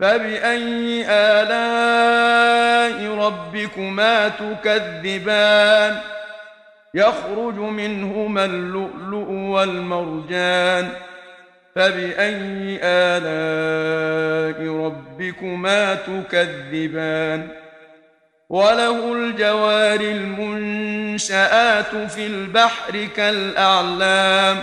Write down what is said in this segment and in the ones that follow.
فبأي آلاء ربكما تكذبان يخرج منهما اللؤلؤ والمرجان فبأي آلاء ربكما تكذبان وله الجوار المنشآت في البحر كالأعلام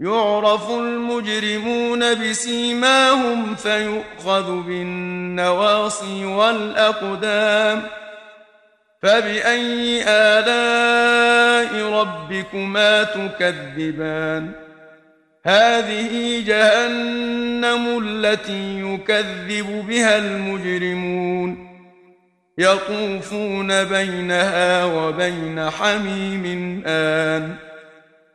يعرف المجرمون بسيماهم فيؤخذ بالنواصي والأقدام. فبأي آلاء ربكما تكذبان؟ هذه جهنم التي يكذب بها المجرمون. يطوفون بينها وبين حميم آن.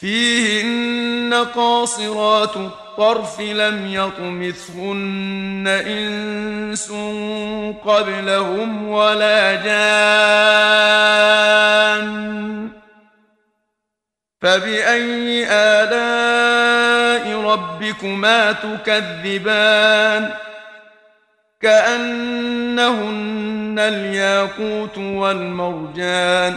فيهن قاصرات الطرف لم يطمثهن إنس قبلهم ولا جان فبأي آلاء ربكما تكذبان كأنهن الياقوت والمرجان